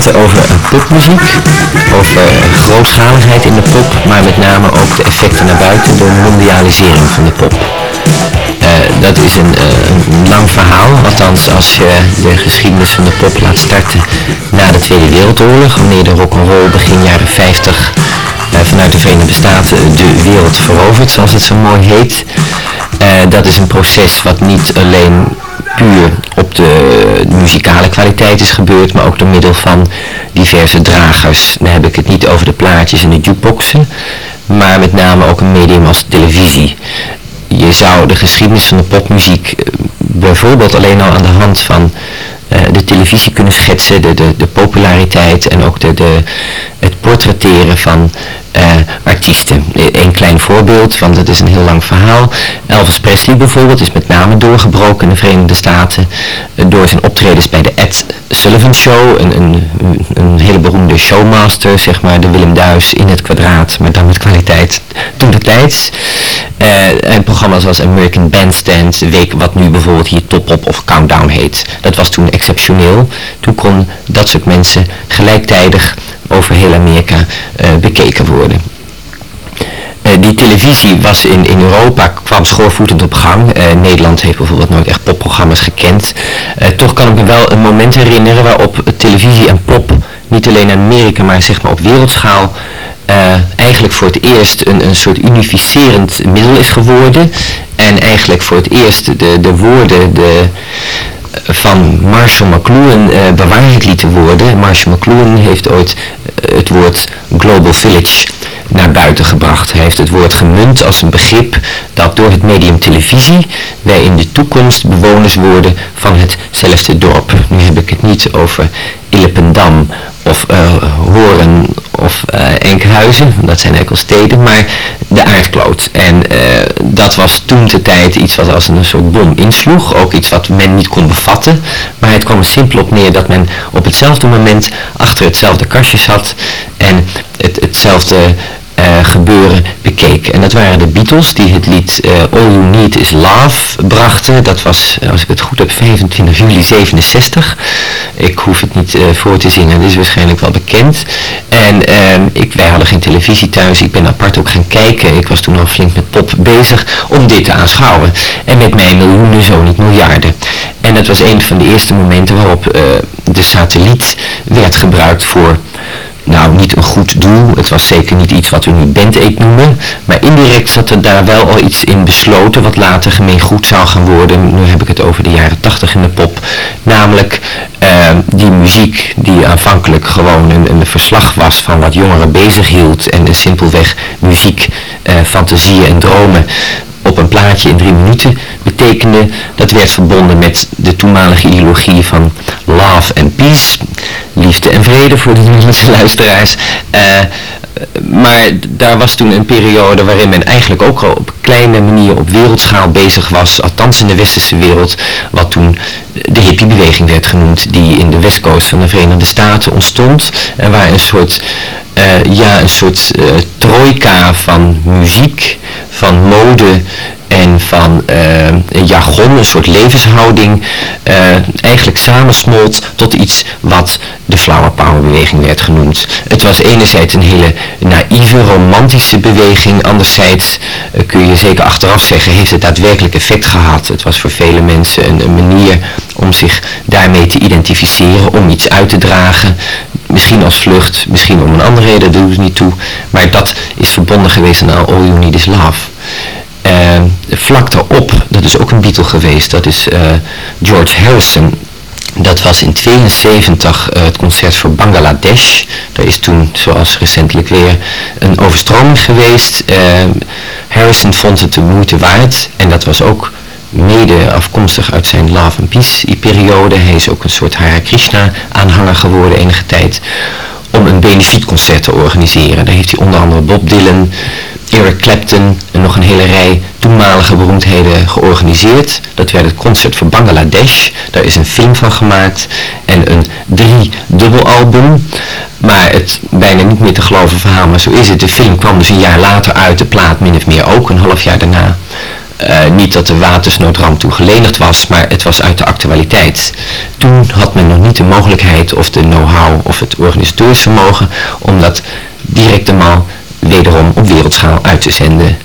Praten over popmuziek, over grootschaligheid in de pop, maar met name ook de effecten naar buiten, de mondialisering van de pop. Eh, dat is een, eh, een lang verhaal, althans als je de geschiedenis van de pop laat starten na de Tweede Wereldoorlog, wanneer de rock'n'roll begin jaren 50 eh, vanuit de Verenigde Staten de wereld verovert, zoals het zo mooi heet. dat is een proces wat niet alleen puur op de muzikale kwaliteit is gebeurd, maar ook door middel van diverse dragers. Dan heb ik het niet over de plaatjes en de jukeboxen, maar met name ook een medium als televisie. Je zou de geschiedenis van de popmuziek eh, bijvoorbeeld alleen al aan de hand van eh, de televisie kunnen schetsen, de, de, de populariteit en ook de, de, het portretteren van uh, artiesten. Een klein voorbeeld, want het is een heel lang verhaal. Elvis Presley bijvoorbeeld is met name doorgebroken in de Verenigde Staten uh, door zijn optredens bij de Ed Sullivan Show, een, een, een hele beroemde showmaster, zeg maar, de Willem Duis in het kwadraat, maar dan met kwaliteit toen de tijds. Uh, en programma's zoals American Bandstand, week wat nu bijvoorbeeld hier Top Op of Countdown heet. Dat was toen exceptioneel. Toen kon dat soort mensen gelijktijdig over heel Amerika uh, bekeken worden. Uh, die televisie was in, in Europa, kwam schoorvoetend op gang. Uh, Nederland heeft bijvoorbeeld nooit echt popprogramma's gekend. toch kan ik me wel een moment herinneren waarop televisie en pop niet alleen in Amerika, maar zeg maar op wereldschaal eigenlijk voor het eerst een, een soort unificerend middel is geworden. En eigenlijk voor het eerst de, de woorden, de, van Marshall McLuhan uh, bewaard lieten worden. Marshall McLuhan heeft ooit het woord Global Village naar buiten gebracht. Hij heeft het woord gemunt als een begrip dat door het medium televisie wij in de toekomst bewoners worden van hetzelfde dorp. Nu heb ik het niet over Illependam of uh, Horen of uh, Enkhuizen, dat zijn al steden, maar de aardkloot. En uh, dat was toen de tijd iets wat als een soort bom insloeg, ook iets wat men niet kon bevatten, maar het kwam er simpel op neer dat men op hetzelfde moment achter hetzelfde kastje zat en het, hetzelfde gebeuren bekeek. En dat waren de Beatles die het lied uh, All You Need Is Love brachten. Dat was, als ik het goed heb, 25 juli 67. Ik hoef het niet voor te zingen, dat is waarschijnlijk wel bekend. En ehm, ik, wij hadden geen televisie thuis, ik ben apart ook gaan kijken. Ik was toen al flink met pop bezig om dit te aanschouwen. En met mij miljoenen, zo niet miljarden. En dat was een van de eerste momenten waarop de satelliet werd gebruikt voor nou niet een goed doel. Het was zeker niet iets wat we Band noemen. Maar indirect zat er daar wel al iets in besloten wat later gemeen goed zou gaan worden. Nu heb ik het over de jaren 80 in de pop. Namelijk uh, die muziek die aanvankelijk gewoon een, verslag was van wat jongeren bezig hield. En simpelweg muziek, uh, fantasieën en dromen op een plaatje in drie minuten betekende. Dat werd verbonden met de toenmalige ideologie van love and peace. Liefde en vrede voor de Nederlandse luisteraars. Uh, maar daar was toen een periode waarin men eigenlijk ook al op kleine manier op wereldschaal bezig was, althans in de westerse wereld, wat toen de hippiebeweging werd genoemd, die in de westcoast van de Verenigde Staten ontstond en waar een soort, uh, ja, een soort uh, trojka van muziek, van mode en van uh, jargon, een soort levenshouding, uh, eigenlijk samensmolt tot iets wat de flower power beweging werd genoemd. Het was enerzijds een hele naïeve, romantische beweging, anderzijds uh, kun je zeker achteraf zeggen, heeft het daadwerkelijk effect gehad. Het was voor vele mensen een, een manier om zich daarmee te identificeren, om iets uit te dragen, misschien als vlucht, misschien om een andere reden, dat doet het niet toe, maar dat is verbonden geweest aan All You Need Is Love. Uh, vlak daarop, dat is ook een Beatle geweest, dat is uh, George Harrison. Dat was in 72 uh, het concert voor Bangladesh. Daar is toen, zoals recentelijk weer, een overstroming geweest. Harrison vond het de moeite waard en dat was ook mede afkomstig uit zijn Love Peace periode. Hij is ook een soort Hare Krishna aanhanger geworden enige tijd om een benefietconcert te organiseren. Daar heeft hij onder andere Bob Dylan, Eric Clapton en nog een hele rij toenmalige beroemdheden georganiseerd. Dat werd het Concert voor Bangladesh. Daar is een film van gemaakt en een drie dubbelalbum. Maar het bijna niet meer te geloven verhaal, maar zo is het. De film kwam dus een jaar later uit, de plaat min of meer ook, een half jaar daarna. Uh, niet dat de watersnoodramp toen gelenigd was, maar het was uit de actualiteit. Toen had men nog niet de mogelijkheid of de know-how of het organisatorisch vermogen om dat directement wederom op wereldschaal uit te zenden.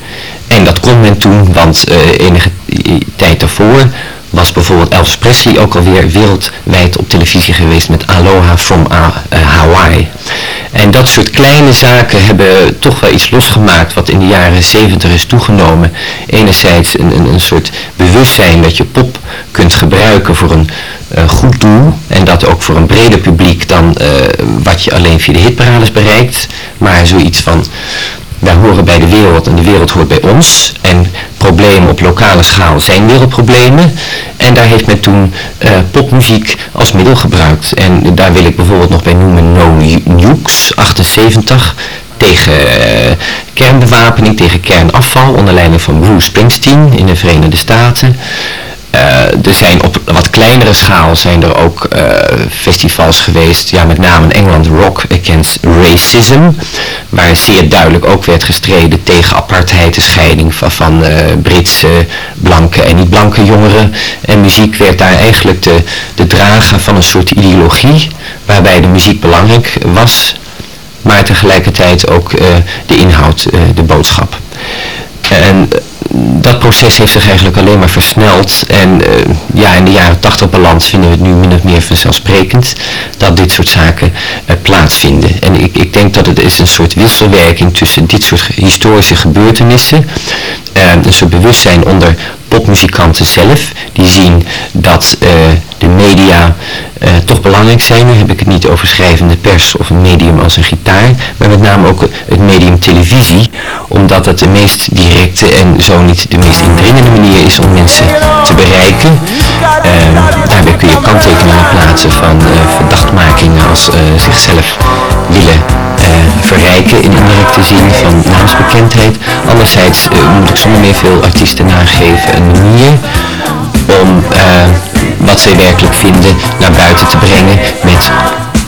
En dat kon men toen, want uh, enige tijd daarvoor was bijvoorbeeld Elvis Presley ook alweer wereldwijd op televisie geweest met Aloha from uh, Hawaii. En dat soort kleine zaken hebben toch wel iets losgemaakt wat in de jaren 70 is toegenomen. Enerzijds een, een, een soort bewustzijn dat je pop kunt gebruiken voor een uh, goed doel. En dat ook voor een breder publiek dan wat je alleen via de hitparades bereikt. Maar zoiets van, wij horen bij de wereld en de wereld hoort bij ons. En problemen op lokale schaal zijn wereldproblemen. En daar heeft men toen uh, popmuziek als middel gebruikt. En daar wil ik bijvoorbeeld nog bij noemen No Nukes, 78 tegen uh, kernbewapening, tegen kernafval, onder leiding van Bruce Springsteen in de Verenigde Staten. Uh, er zijn op wat kleinere schaal zijn er ook uh, festivals geweest, ja met name in Engeland Rock Against Racism, waar zeer duidelijk ook werd gestreden tegen apartheid, de scheiding van, van uh, Britse blanke en niet blanke jongeren. En muziek werd daar eigenlijk de, de drager van een soort ideologie, waarbij de muziek belangrijk was, maar tegelijkertijd ook de inhoud, de boodschap. En dat proces heeft zich eigenlijk alleen maar versneld. En uh, ja, in de jaren 80 balans vinden we het nu min of meer vanzelfsprekend dat dit soort zaken uh, plaatsvinden. En ik, ik denk dat het is een soort wisselwerking tussen dit soort historische gebeurtenissen. Uh, een soort bewustzijn onder popmuzikanten zelf. Die zien dat media uh, toch belangrijk zijn. Nu heb ik het niet over schrijvende pers of een medium als een gitaar, maar met name ook het medium televisie, omdat het de meest directe en zo niet de meest indringende manier is om mensen te bereiken. Uh, daarbij kun je kanttekeningen plaatsen van uh, verdachtmakingen als zichzelf willen verrijken in indirecte zin van naamsbekendheid. Anderzijds moet ik zonder meer veel artiesten nageven een manier om wat zij werkelijk vinden naar buiten te brengen met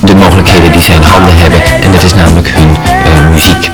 de mogelijkheden die zij in handen hebben. En dat is namelijk hun uh, muziek.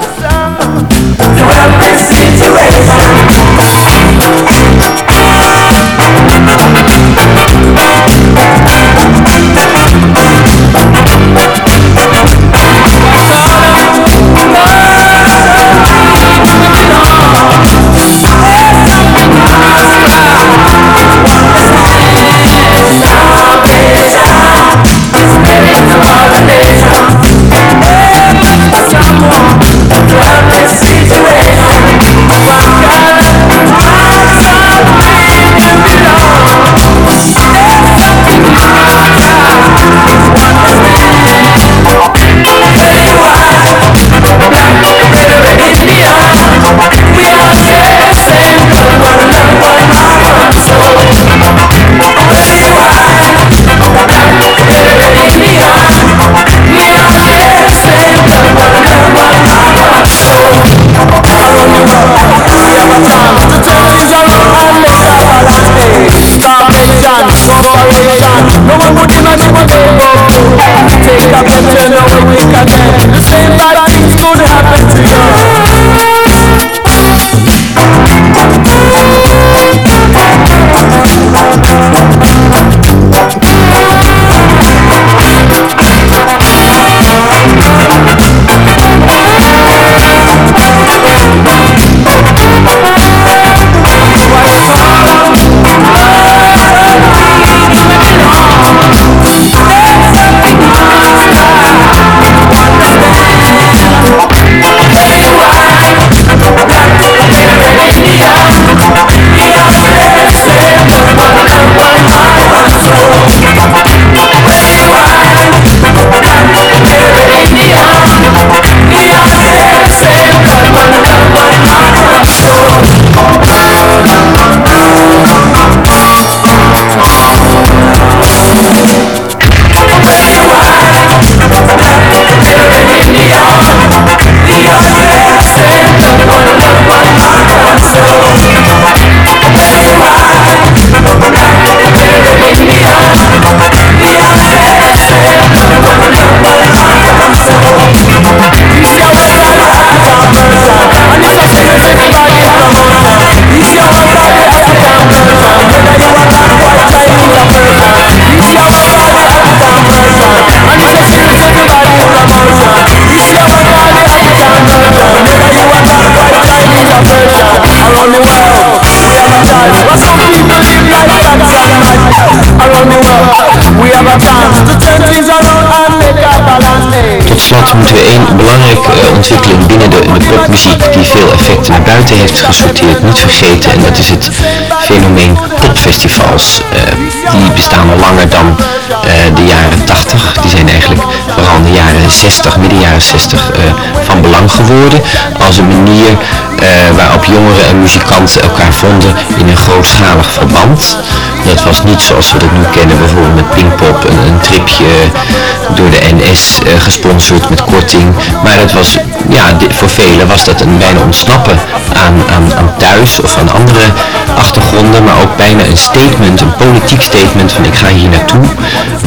Belangrijke ontwikkeling binnen de, popmuziek die veel effecten naar buiten heeft gesorteerd, niet vergeten. En dat is het fenomeen popfestivals. die bestaan al langer dan de jaren 80. Die zijn eigenlijk vooral in de jaren 60, midden jaren 60 van belang geworden. Als een manier waarop jongeren en muzikanten elkaar vonden in een grootschalig verband. Dat was niet zoals we dat nu kennen, bijvoorbeeld met Pinkpop, een, een tripje door de NS gesponsord met korting. Maar dat was, ja, voor velen was dat een bijna ontsnappen aan, aan, aan thuis of aan andere achtergronden, maar ook bijna een statement, een politiek statement van ik ga hier naartoe,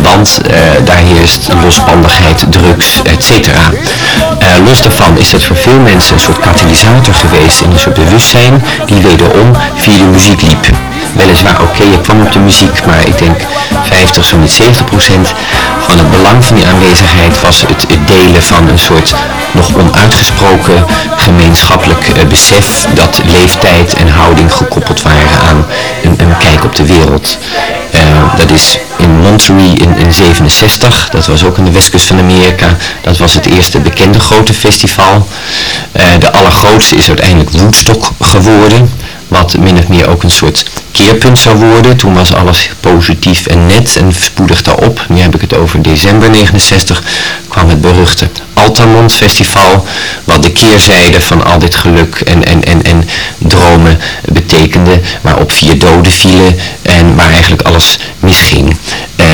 want uh, daar heerst losbandigheid, drugs, etc. Uh, los daarvan is het voor veel mensen een soort katalysator geweest in een soort bewustzijn die wederom via de muziek liep weliswaar oké, okay, je kwam op de muziek, maar ik denk 50, zo niet 70 procent van het belang van die aanwezigheid was het, delen van een soort nog onuitgesproken gemeenschappelijk uh, besef dat leeftijd en houding gekoppeld waren aan een, kijk op de wereld. Uh, dat is in Monterey in, in 67, dat was ook aan de westkust van Amerika, dat was het eerste bekende grote festival. Uh, de allergrootste is uiteindelijk Woodstock geworden wat min of meer ook een soort keerpunt zou worden. Toen was alles positief en net en spoedig daarop, nu heb ik het over december 69, kwam het beruchte Altamont Festival, wat de keerzijde van al dit geluk en, en, en, en dromen betekende, waarop vier doden vielen en waar eigenlijk alles misging. Uh,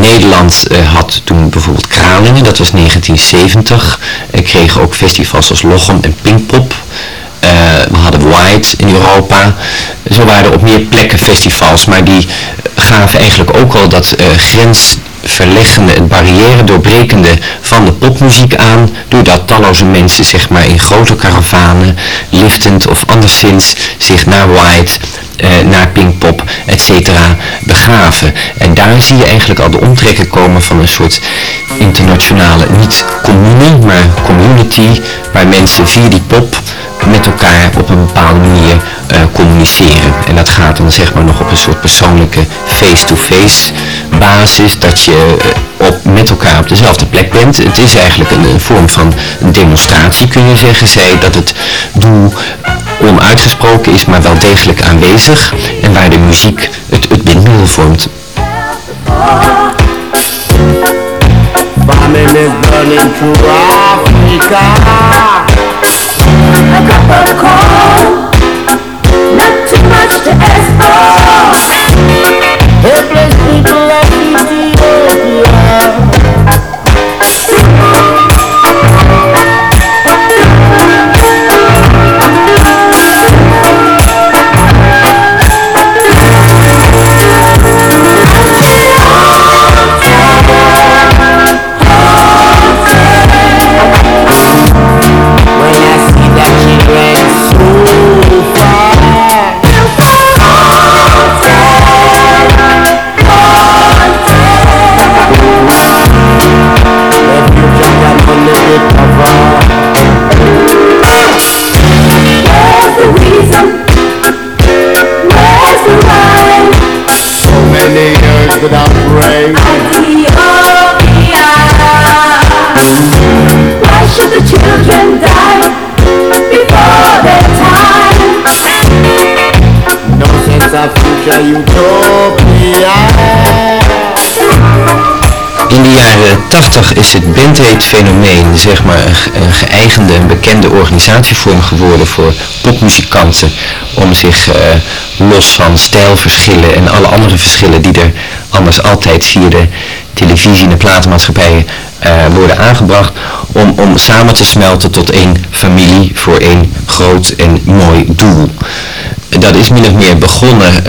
Nederland uh, had toen bijvoorbeeld Kralingen, dat was 1970, en kregen ook festivals als Lochem en Pinkpop. Uh, we hadden White in Europa. Zo waren er op meer plekken festivals, maar die gaven eigenlijk ook al dat uh, grensverleggende en barrière doorbrekende van de popmuziek aan, doordat talloze mensen zeg maar in grote karavanen, liftend of anderszins zich naar White naar Pinkpop, etc. begaven. En daar zie je eigenlijk al de omtrekken komen van een soort internationale, niet commune, maar community, waar mensen via die pop met elkaar op een bepaalde manier uh, communiceren. En dat gaat dan zeg maar nog op een soort persoonlijke face-to-face basis, dat je uh, op, met elkaar op dezelfde plek bent. Het is eigenlijk een, een vorm van demonstratie kun je zeggen, zij dat het doel onuitgesproken is, maar wel degelijk aanwezig en waar de muziek het, het bindmiddel vormt. Famine is burning through Africa. A cup of cold, not too much to ask for. Helpless people of Ethiopia. Jaren 80 is het bandhate fenomeen zeg maar een, een geëigende en bekende organisatievorm geworden voor popmuzikanten om zich uh, los van stijlverschillen en alle andere verschillen die er anders altijd via de televisie en de platenmaatschappijen uh, worden aangebracht om, om samen te smelten tot één familie voor één groot en mooi doel. Dat is min of meer begonnen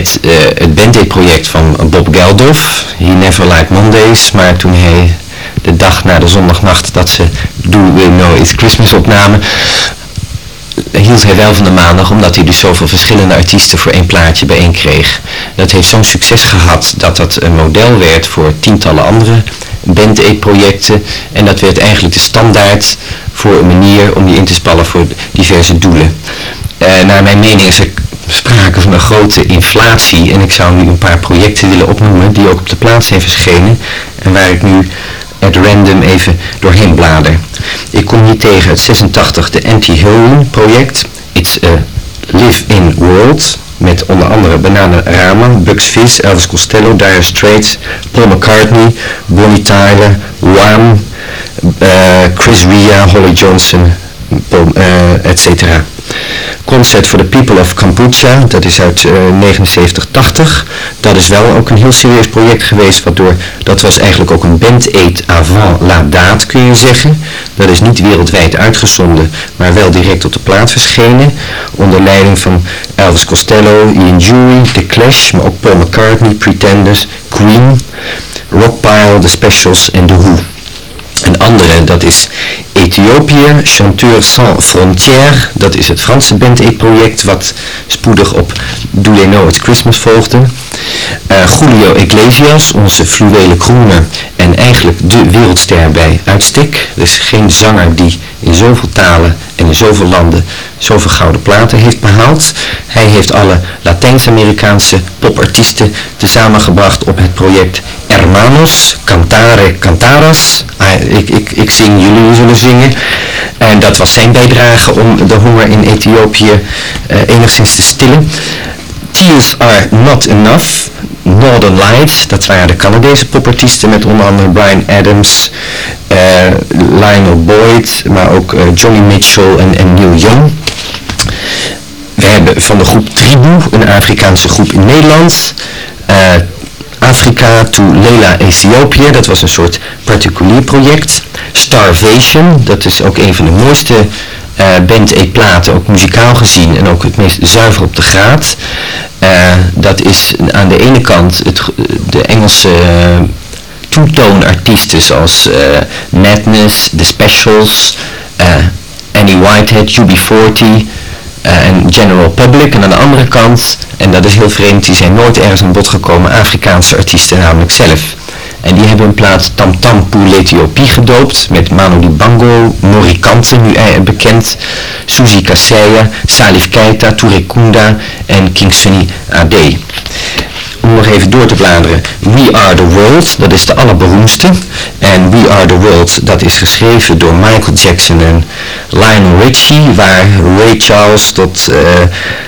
met uh, het Band-Aid-project van Bob Geldof, He Never Liked Mondays, maar toen hij de dag na de zondagnacht dat ze Do We Know It's Christmas opnamen, hield hij wel van de maandag, omdat hij dus zoveel verschillende artiesten voor één plaatje bijeen kreeg. Dat heeft zo'n succes gehad dat dat een model werd voor tientallen andere Band Aid projecten. En dat werd eigenlijk de standaard voor een manier om die in te spannen voor diverse doelen. Uh, naar mijn mening is er sprake van een grote inflatie en ik zou nu een paar projecten willen opnoemen die ook op de plaats zijn verschenen en waar ik nu at random even doorheen blader. Ik kom hier tegen het 86 de Anti-Heroin project. It's a live-in world. Met onder andere Banana Rama, Bugs Fizz, Elvis Costello, Dire Straits, Paul McCartney, Bonnie Tyler, Wham, uh, Chris Ria, Holly Johnson, uh, etc. Concert for the People of Kampuchea, dat is uit uh, 79-80. Dat is wel ook een heel serieus project geweest, waardoor dat was eigenlijk ook een band aid avant la date kun je zeggen. Dat is niet wereldwijd uitgezonden, maar wel direct op de plaat verschenen. Onder leiding van Elvis Costello, Ian Jury, The Clash, maar ook Paul McCartney, Pretenders, Queen, Rockpile, The Specials en The Who. Een andere, dat is Ethiopië, Chanteur Sans Frontières. Dat is het Franse Band project wat spoedig op Do They Know It's Christmas volgde. Uh, Julio Iglesias, onze fluwele crooner en eigenlijk de wereldster bij uitstek. Er is geen zanger die in zoveel talen en in zoveel landen zoveel gouden platen heeft behaald. Hij heeft alle Latijns-Amerikaanse popartiesten samengebracht op het project Hermanos, Cantare, Cantaras. Ah, ik, ik, ik zing, jullie zullen zingen. En dat was zijn bijdrage om de honger in Ethiopië uh, enigszins te stillen. Tears Are Not Enough, Northern Lights, dat waren de Canadese popartiesten met onder andere Brian Adams, uh, Lionel Boyd, maar ook uh, Johnny Mitchell en, en Neil Young. We hebben van de groep Tribu, een Afrikaanse groep in Nederland, uh, Afrika to Lela Ethiopië, dat was een soort particulier project. Starvation, dat is ook een van de mooiste uh, band E-platen, ook muzikaal gezien en ook het meest zuiver op de graad. Uh, dat is aan de ene kant het, de Engelse uh, toonartiesten zoals Madness, The Specials, Annie Whitehead, UB40, uh, en General Public. En aan de andere kant, en dat is heel vreemd, die zijn nooit ergens aan bod gekomen, Afrikaanse artiesten namelijk zelf. En die hebben hun plaats Tam Tam Pour l'Ethiopie gedoopt met Manu Dibango, Morikante, nu bekend, Suzy Kaseya, Salif Keita, Touré Kunda en King Sunny Ade om nog even door te bladeren. We Are The World, dat is de allerberoemdste. En We Are The World, dat is geschreven door Michael Jackson en Lionel Richie, waar Ray Charles tot uh,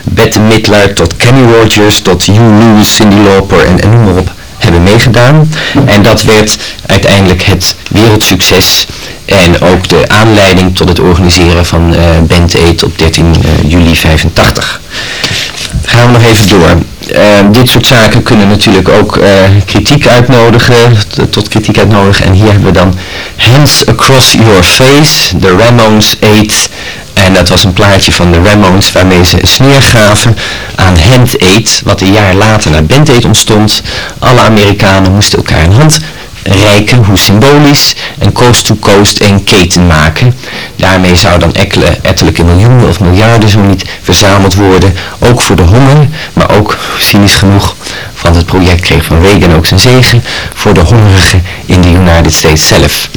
Bette Midler, tot Kenny Rogers, tot Hugh Lewis, Cindy Lauper en, en noem maar op hebben meegedaan. En dat werd uiteindelijk het wereldsucces en ook de aanleiding tot het organiseren van uh, Band Aid op 13 uh, juli 85. Gaan we nog even door. Uh, dit soort zaken kunnen natuurlijk ook uh, kritiek uitnodigen, tot kritiek uitnodigen. En hier hebben we dan Hands Across Your Face, de Ramones 8. En dat was een plaatje van de Ramones waarmee ze sneer gaven aan Hand Aid, wat een jaar later naar Band Aid ontstond. Alle Amerikanen moesten elkaar een hand rijken, hoe symbolisch, en coast to coast een keten maken. Daarmee zou dan ettelijke miljoenen of miljarden zo niet verzameld worden, ook voor de honger, maar ook, cynisch genoeg, want het project kreeg van Reagan ook zijn zegen, voor de hongerigen in de United States zelf.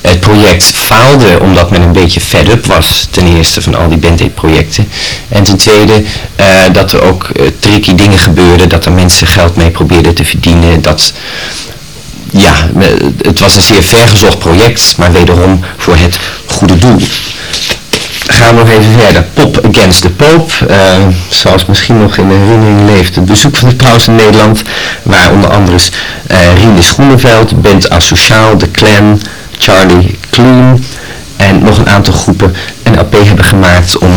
Het project faalde omdat men een beetje fed up was, ten eerste van al die Band projecten, en ten tweede uh, dat er ook uh, tricky dingen gebeurden, dat er mensen geld mee probeerden te verdienen, dat ja, het was een zeer vergezocht project, maar wederom voor het goede doel. Gaan we nog even verder. Pop Against the Pope, uh, zoals misschien nog in de herinnering leeft, het bezoek van de paus in Nederland, waar onder andere uh, Rinus Groeneveld, Bent Asociaal, The Clan, Charlie Clean en nog een aantal groepen een LP hebben gemaakt om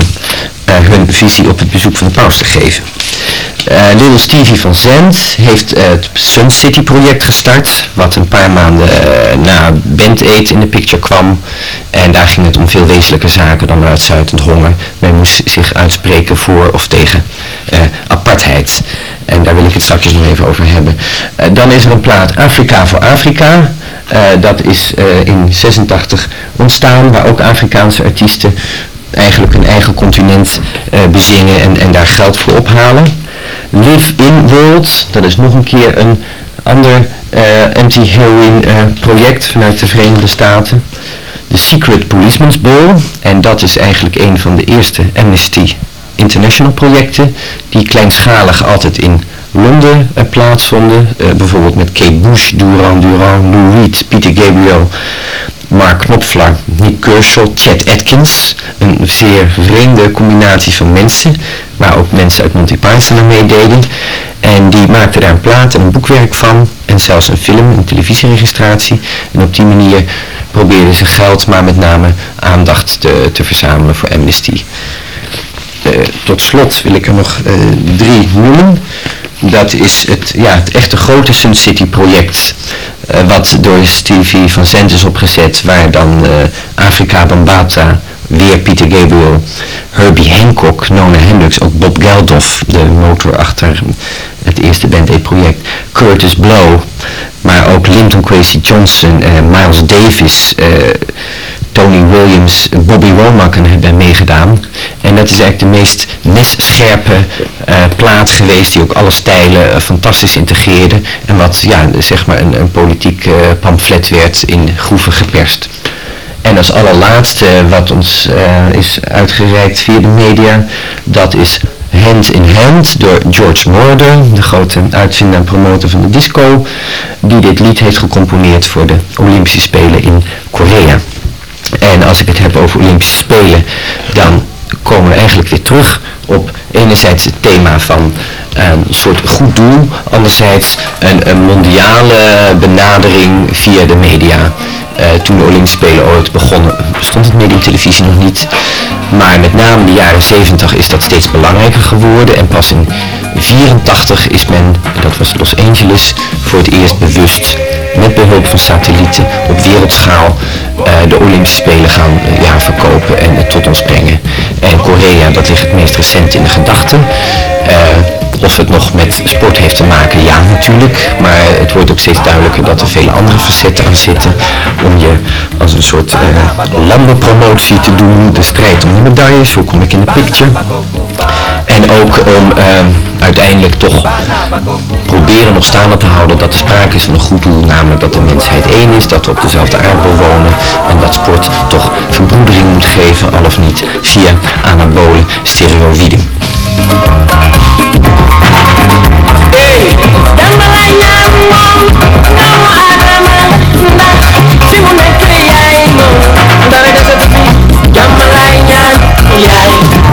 uh, hun visie op het bezoek van de paus te geven. Uh, Little Stevie van Zend heeft uh, het Sun City project gestart, wat een paar maanden uh, na Band Aid in de picture kwam. En daar ging het om veel wezenlijke zaken dan uitzuitend honger. Men moest zich uitspreken voor of tegen apartheid. En daar wil ik het straks nog even over hebben. dan is er een plaat Afrika voor Afrika. dat is in 86 ontstaan, waar ook Afrikaanse artiesten eigenlijk een eigen continent bezingen en, en daar geld voor ophalen. Live in World, dat is nog een keer een ander uh, anti-heroin uh, project vanuit de Verenigde Staten. The Secret Policeman's Ball, en dat is eigenlijk een van de eerste Amnesty international projecten die kleinschalig altijd in Londen uh, plaatsvonden. bijvoorbeeld met Kate Bush, Duran Duran, Lou Reed, Peter Gabriel, Mark Knopfler, Nick Kershaw, Chet Atkins. Een zeer vreemde combinatie van mensen, waar ook mensen uit Monty Python aan meededen. En die maakten daar een plaat en een boekwerk van en zelfs een film, een televisieregistratie. En op die manier probeerden ze geld, maar met name aandacht te, te verzamelen voor Amnesty. Uh, tot slot wil ik er nog uh, drie noemen. Dat is het, ja, het echte grote Sun City project. Uh, wat door Stevie van Zandt is opgezet. Waar dan Afrika Bambata, weer Peter Gabriel, Herbie Hancock, Nona Hendricks, ook Bob Geldof, de motor achter het eerste Band project, Curtis Blow, maar ook Linton Kwesi Johnson, Miles Davis, Tony Williams, Bobby Womack hebben meegedaan. En dat is eigenlijk de meest messcherpe uh, plaat geweest die ook alle stijlen uh, fantastisch integreerde. En wat ja, zeg maar een, een politiek uh, pamflet werd in groeven geperst. En als allerlaatste wat ons is uitgereikt via de media, dat is Hand in Hand door George Moroder, de grote uitvinder en promotor van de disco, die dit lied heeft gecomponeerd voor de Olympische Spelen in Korea. En als ik het heb over Olympische Spelen, dan komen we eigenlijk weer terug op enerzijds het thema van een soort goed doel, anderzijds een, een mondiale benadering via de media. Uh, toen de Olympische Spelen ooit begonnen, bestond het medium televisie nog niet. Maar met name de jaren 70 is dat steeds belangrijker geworden. En pas in 84 is men, dat was Los Angeles, voor het eerst bewust met behulp van satellieten op wereldschaal uh, de Olympische Spelen gaan uh, ja, verkopen en tot ons brengen. En Korea, dat ligt het meest recent in de gedachten. of het nog met sport heeft te maken, ja natuurlijk. Maar het wordt ook steeds duidelijker dat er vele andere facetten aan zitten. Om je als een soort landenpromotie te doen. De strijd om de medailles, hoe kom ik in de picture. En ook om uiteindelijk toch proberen nog staande te houden dat er sprake is van een goed doel, namelijk dat de mensheid één is, dat we op dezelfde aardbol wonen en dat sport toch verbroedering moet geven, al of niet, via anabole steroïden.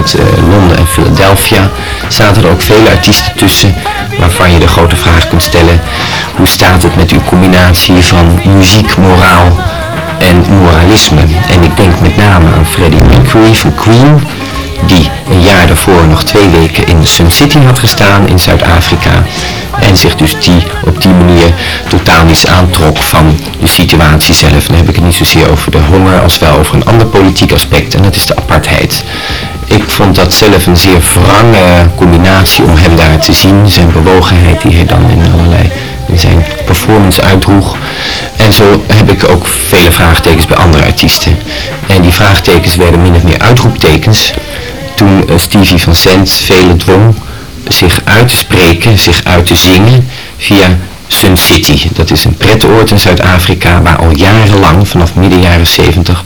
uh, Londen en Philadelphia, zaten er ook vele artiesten tussen waarvan je de grote vraag kunt stellen, hoe staat het met uw combinatie van muziek, moraal en moralisme? En ik denk met name aan Freddie Mercury van Queen, die een jaar daarvoor nog twee weken in Sun City had gestaan in Zuid-Afrika en zich dus die op die manier totaal niets aantrok van de situatie zelf. Dan heb ik het niet zozeer over de honger als wel over een ander politiek aspect en dat is de apartheid. Ik vond dat zelf een zeer wrange combinatie om hem daar te zien. Zijn bewogenheid die hij dan in allerlei in zijn performance uitdroeg. En zo heb ik ook vele vraagtekens bij andere artiesten. En die vraagtekens werden min of meer uitroeptekens toen uh, Stevie van Sant velen dwong zich uit te spreken, zich uit te zingen via Sun City. Dat is een pretoord in Zuid-Afrika waar al jarenlang, vanaf midden jaren 70,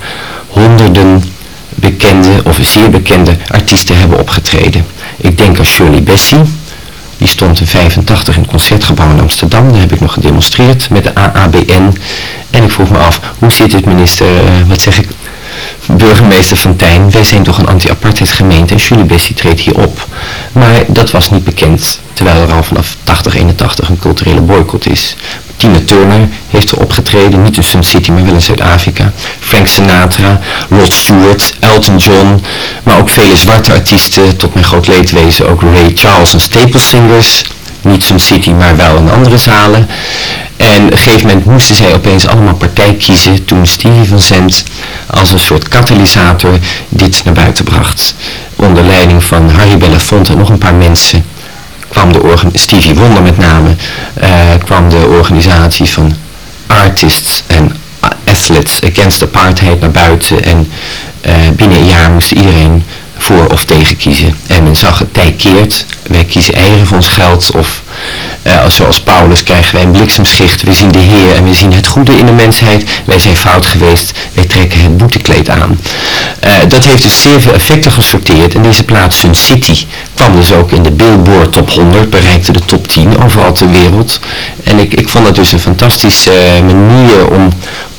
honderden bekende of zeer bekende artiesten hebben opgetreden. Ik denk aan Shirley Bassey, die stond in 85 in het Concertgebouw in Amsterdam. Daar heb ik nog gedemonstreerd met de AABN. En ik vroeg me af, hoe zit het minister, uh, wat zeg ik, burgemeester Van Tijn, wij zijn toch een anti-apartheidsgemeente en Julie Bessie treedt hier op. Maar dat was niet bekend, terwijl er al vanaf 80, 81 een culturele boycott is. Tina Turner heeft er opgetreden, niet in Sun City, maar wel in Zuid-Afrika. Frank Sinatra, Rod Stewart, Elton John, maar ook vele zwarte artiesten, tot mijn groot leedwezen ook Ray Charles en Staple Singers. Niet Sun City, maar wel in andere zalen. En op een gegeven moment moesten zij opeens allemaal partij kiezen toen Stevie van Zandt als een soort katalysator dit naar buiten bracht. Onder leiding van Harry Belafonte en nog een paar mensen kwam de Stevie Wonder met name, uh, kwam de organisatie van Artists en Athletes Against Apartheid naar buiten en uh, binnen een jaar moest iedereen voor of tegen kiezen. En men zag het tij keert, wij kiezen eieren voor ons geld of zoals Paulus krijgen wij een bliksemschicht, we zien de Heer en we zien het goede in de mensheid, wij zijn fout geweest, wij trekken het boetekleed aan. Uh, dat heeft dus zeer veel effecten gesorteerd en deze plaats Sun City kwam dus ook in de Billboard Top 100, bereikte de top 10 overal ter wereld. En ik, ik vond dat dus een fantastische uh, manier om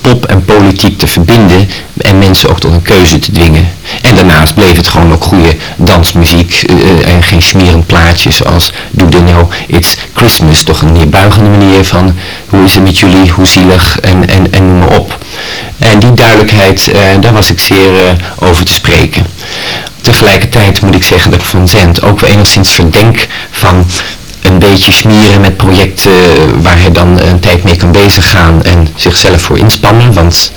pop en politiek te verbinden en mensen ook tot een keuze te dwingen. En daarnaast bleef het gewoon ook goede dansmuziek uh, en geen smerend plaatje zoals Do They Know It's Christmas. Toch een neerbuigende manier van hoe is het met jullie, hoe zielig en, en, en noem maar op. En die duidelijkheid, uh, daar was ik zeer over te spreken. Tegelijkertijd moet ik zeggen dat ik Van Zent ook wel enigszins verdenk van een beetje smieren met projecten waar hij dan een tijd mee kan bezig gaan en zichzelf voor inspannen. Want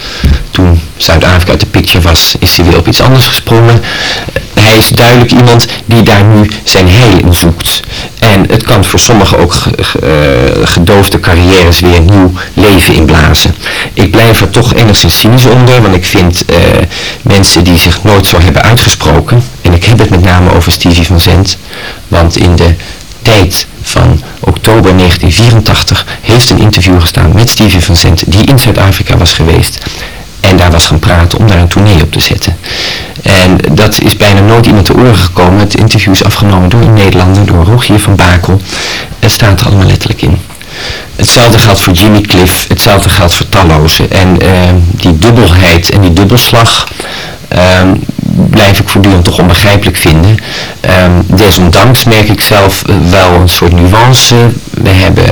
toen Zuid-Afrika uit de picture was, is hij weer op iets anders gesprongen. Hij is duidelijk iemand die daar nu zijn heil in zoekt. En het kan voor sommigen ook gedoofde carrières weer nieuw leven inblazen. Ik blijf er toch enigszins cynisch onder, want ik vind mensen die zich nooit zo hebben uitgesproken, en ik heb het met name over Stevie van Zandt, want in de tijd van oktober 1984 heeft een interview gestaan met Stevie van Zandt die in Zuid-Afrika was geweest. En daar was gaan praten om daar een tournee op te zetten. En dat is bijna nooit iemand te oren gekomen. Het interview is afgenomen door een Nederlander, door Rogier van Bakel. Het staat er allemaal letterlijk in. Hetzelfde geldt voor Jimmy Cliff, hetzelfde geldt voor talloze. En uh, die dubbelheid en die dubbelslag, uh, blijf ik voortdurend toch onbegrijpelijk vinden. Um, desondanks merk ik zelf wel een soort nuance. We hebben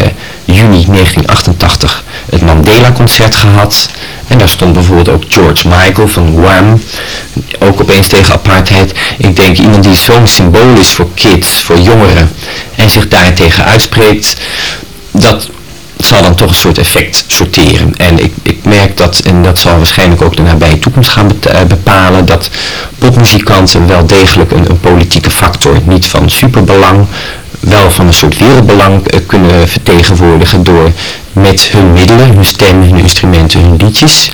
juni 1988 het Mandela-concert gehad. En daar stond bijvoorbeeld ook George Michael van Wham. Ook opeens tegen apartheid. Ik denk iemand die zo'n symbool is voor kids, voor jongeren. En zich daartegen uitspreekt. Dat zal dan toch een soort effect sorteren. En ik, ik merk dat, en dat zal waarschijnlijk ook de nabije toekomst gaan bepalen, dat popmuzikanten wel degelijk een, een politieke factor, niet van superbelang, wel van een soort wereldbelang uh, kunnen vertegenwoordigen door met hun middelen, hun stem, hun instrumenten, hun liedjes,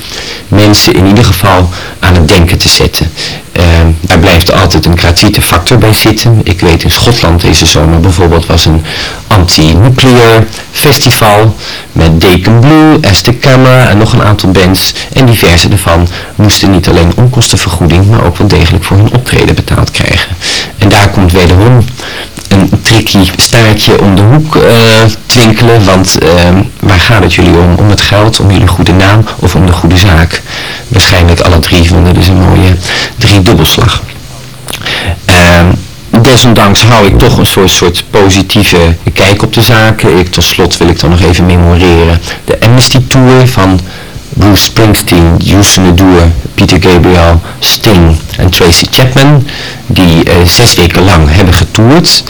mensen in ieder geval aan het denken te zetten. Uh, daar blijft altijd een gratuite factor bij zitten. Ik weet in Schotland deze zomer bijvoorbeeld was een anti-nuclear festival met Deacon Blue, Aztec Camera en nog een aantal bands. En diverse daarvan moesten niet alleen onkostenvergoeding, maar ook wel degelijk voor hun optreden betaald krijgen. En daar komt wederom een tricky staartje om de hoek uh, twinkelen, want uh, waar gaat het jullie om? Om het geld, om jullie goede naam of om de goede zaak? Waarschijnlijk alle drie vonden dus een mooie drie dubbelslag. Uh, desondanks hou ik toch een soort, soort positieve kijk op de zaken. Ik, tot slot wil ik dan nog even memoreren de Amnesty Tour van Bruce Springsteen, Houston Adour, Peter Gabriel, Sting en Tracy Chapman, die uh, zes weken lang hebben getoerd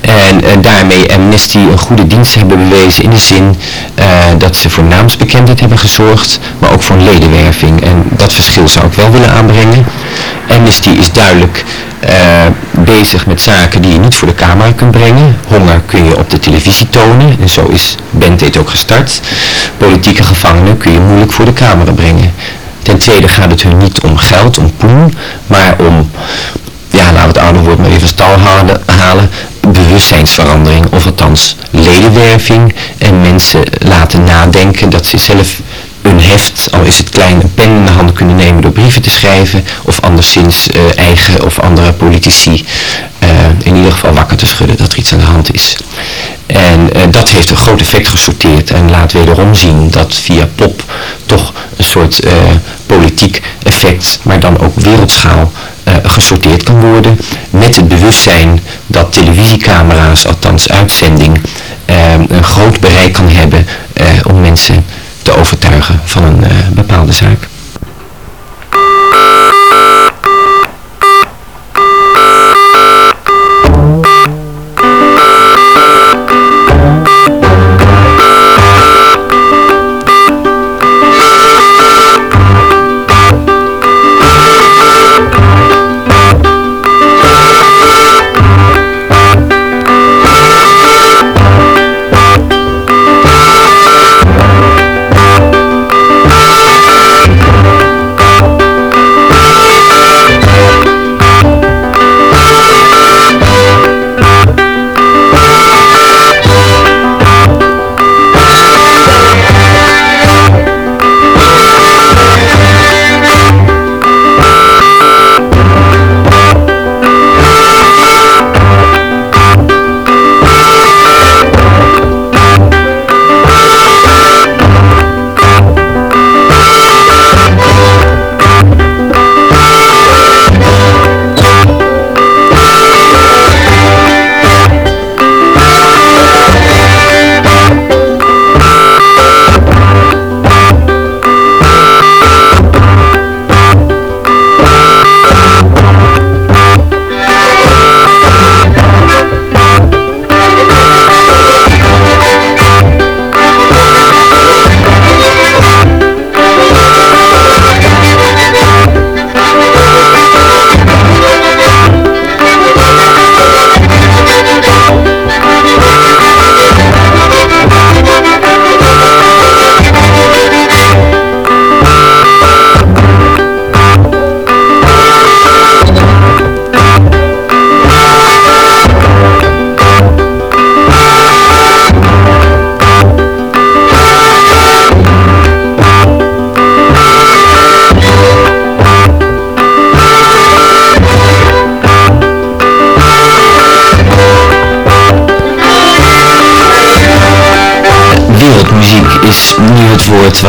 en uh, daarmee Amnesty een goede dienst hebben bewezen in de zin uh, dat ze voor naamsbekendheid hebben gezorgd, maar ook voor ledenwerving. En dat verschil zou ik wel willen aanbrengen. Amnesty is duidelijk bezig met zaken die je niet voor de camera kunt brengen. Honger kun je op de televisie tonen en zo is Band ook gestart. Politieke gevangenen kun je moeilijk voor de camera brengen. Ten tweede gaat het hun niet om geld, om poen, maar om ja, laten we het oude woord maar even stal halen, bewustzijnsverandering, of althans ledenwerving en mensen laten nadenken dat ze zelf een heft, al is het klein, een pen in de hand kunnen nemen door brieven te schrijven of anderszins uh, eigen of andere politici in ieder geval wakker te schudden dat er iets aan de hand is. En uh, dat heeft een groot effect gesorteerd en laat wederom zien dat via pop toch een soort politiek effect, maar dan ook wereldschaal gesorteerd kan worden met het bewustzijn dat televisiecamera's, althans uitzending, een groot bereik kan hebben om mensen te overtuigen van een bepaalde zaak.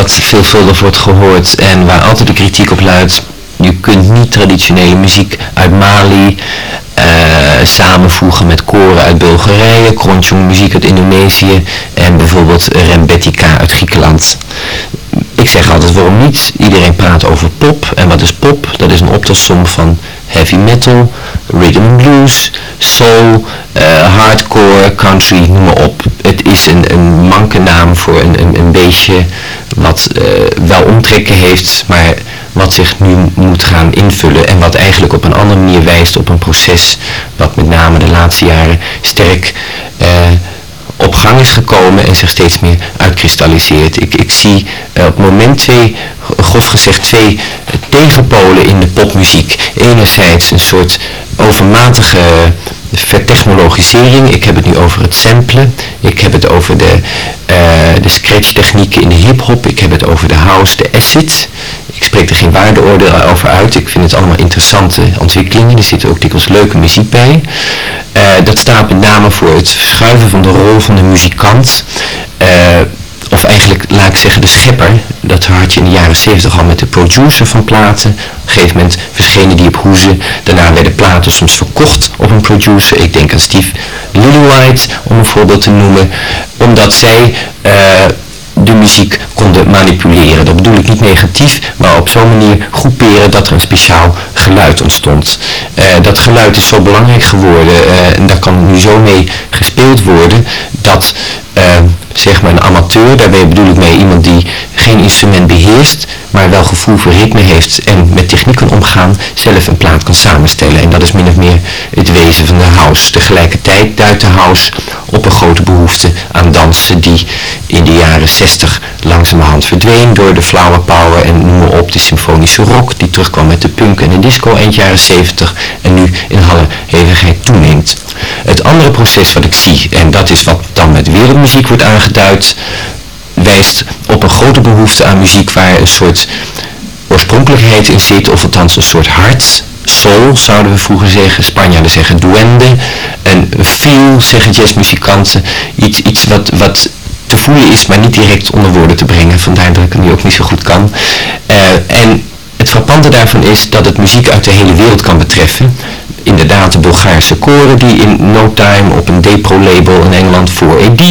Wat veelvuldig wordt gehoord en waar altijd de kritiek op luidt. Je kunt niet traditionele muziek uit Mali uh, samenvoegen met koren uit Bulgarije, Kronjong muziek uit Indonesië en bijvoorbeeld Rembetika uit Griekenland. Ik zeg altijd waarom niet. Iedereen praat over pop. En wat is pop? Dat is een optelsom van heavy metal, rhythm and blues, soul, uh, hardcore, country, noem maar op. Het is een, een manke naam voor een, een, een beestje wat uh, wel omtrekken heeft, maar wat zich nu moet gaan invullen en wat eigenlijk op een andere manier wijst op een proces wat met name de laatste jaren sterk uh, op gang is gekomen en zich steeds meer uitkristalliseert. Ik, ik zie uh, op het moment twee, grof gezegd, twee tegenpolen in de popmuziek. Enerzijds een soort overmatige vertechnologisering. Ik heb het nu over het samplen. Ik heb het over de, uh, de scratch technieken in de hip-hop. Ik heb het over de house, de acid. Ik spreek er geen waardeoordeel over uit. Ik vind het allemaal interessante ontwikkelingen. Er zit ook dikwijls leuke muziek bij. Uh, dat staat met name voor het verschuiven van de rol van de muzikant. Uh, of eigenlijk, laat ik zeggen, de schepper. Dat had je in de jaren 70 al met de producer van platen. Op een gegeven moment verschenen die op hoezen. Daarna werden platen soms verkocht op een producer. Ik denk aan Steve Lillywhite, om een voorbeeld te noemen. Omdat zij uh, de muziek konden manipuleren. Dat bedoel ik niet negatief, maar op zo'n manier groeperen dat er een speciaal geluid ontstond. Uh, dat geluid is zo belangrijk geworden uh, en daar kan nu zo mee gespeeld worden dat uh, zeg maar een amateur, daarbij bedoel ik mee iemand die geen instrument beheerst, maar wel gevoel voor ritme heeft en met techniek kan omgaan, zelf een plaat kan samenstellen. En dat is min of meer het wezen van de house. Tegelijkertijd duidt de house op een grote behoefte aan dans fase die in de jaren 60 langzamerhand verdween door de flower power en noem maar op de symfonische rock die terugkwam met de punk en de disco eind jaren 70 en nu in alle hevigheid toeneemt. Het andere proces wat ik zie, en dat is wat dan met wereldmuziek wordt aangeduid, wijst op een grote behoefte aan muziek waar een soort oorspronkelijkheid in zit, of althans een soort hart, soul zouden we vroeger zeggen, Spanjaarden zeggen duende, een feel zeggen jazzmuzikanten, iets, iets wat, wat te voelen is, maar niet direct onder woorden te brengen, vandaar dat ik het nu ook niet zo goed kan. Uh, en het frappante daarvan is dat het muziek uit de hele wereld kan betreffen inderdaad de Bulgaarse koren die in no time op een Depro-label in Engeland voor AD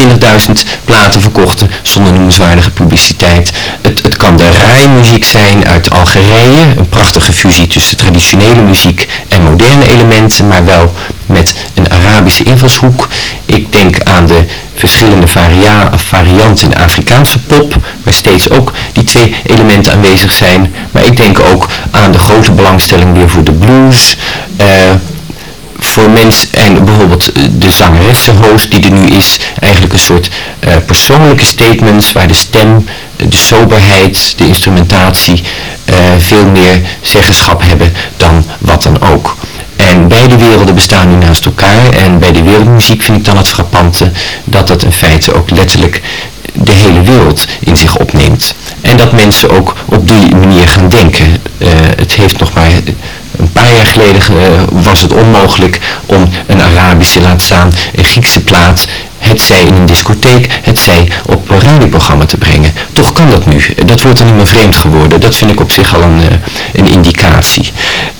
20.000 platen verkochten zonder noemenswaardige publiciteit. Het, het kan de rai-muziek zijn uit Algerije, een prachtige fusie tussen traditionele muziek en moderne elementen, maar wel met een Arabische invalshoek. Ik denk aan de verschillende varia varianten in Afrikaanse pop, waar steeds ook die twee elementen aanwezig zijn. Maar ik denk ook aan de grote belangstelling weer voor de blues, uh, voor mensen en bijvoorbeeld de zangeressenhost die er nu is, eigenlijk een soort uh, persoonlijke statements waar de stem, de soberheid, de instrumentatie veel meer zeggenschap hebben dan wat dan ook. En beide werelden bestaan nu naast elkaar en bij de wereldmuziek vind ik dan het frappante dat dat in feite ook letterlijk de hele wereld in zich opneemt. En dat mensen ook op die manier gaan denken. Uh, het heeft nog maar een paar jaar geleden uh, was het onmogelijk om een Arabische, laat staan, een Griekse plaat het zij in een discotheek, het zij op een radioprogramma te brengen. Toch kan dat nu. Dat wordt dan niet meer vreemd geworden. Dat vind ik op zich al een, uh, een indicatie.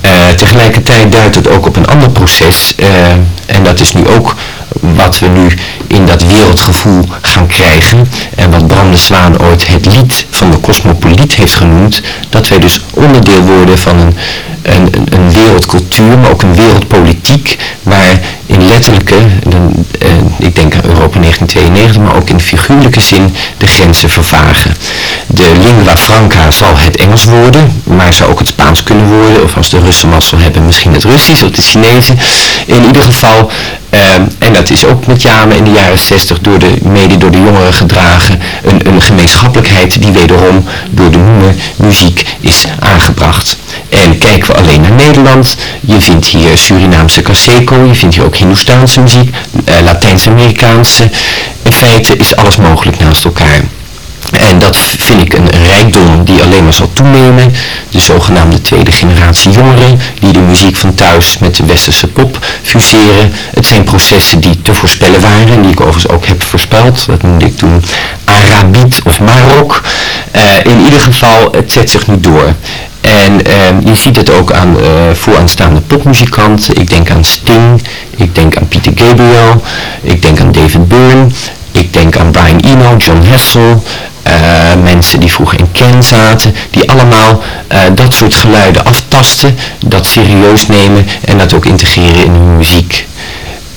Uh, tegelijkertijd duidt het ook op een ander proces. Uh, en dat is nu ook wat we nu in dat wereldgevoel gaan krijgen. En wat Bram de Zwaan ooit het lied van de cosmopoliet heeft genoemd. Dat wij dus onderdeel worden van een, een, een wereldcultuur, maar ook een wereldpolitiek. Waar in letterlijke, ik denk Europa 1992, maar ook in figuurlijke zin de grenzen vervagen. De lingua franca zal het Engels worden, maar zou ook het Spaans kunnen worden, of als de Russen mazzel hebben misschien het Russisch of het Chinese. In ieder geval, en dat is ook met Jame in de jaren 60 door de, mede door de jongeren gedragen, een, een gemeenschappelijkheid die wederom door de noemer muziek is aangebracht. En kijken we alleen naar Nederland, je vindt hier Surinaamse Caseco, je vindt hier ook Hindoestaanse muziek, uh, Latijns-Amerikaanse. In feite is alles mogelijk naast elkaar. En dat vind ik een rijkdom die alleen maar zal toenemen. De zogenaamde tweede generatie jongeren die de muziek van thuis met de westerse pop fuseren. Het zijn processen die te voorspellen waren en die ik overigens ook heb voorspeld. Dat noemde ik toen Arabiet of Marok. Uh, in ieder geval, het zet zich nu door. En uh, je ziet het ook aan uh, vooraanstaande popmuzikanten. Ik denk aan Sting, ik denk aan Peter Gabriel, ik denk aan David Byrne, ik denk aan Brian Eno, John Hessel, uh, mensen die vroeger in Ken zaten, die allemaal uh, dat soort geluiden aftasten, dat serieus nemen en dat ook integreren in hun muziek.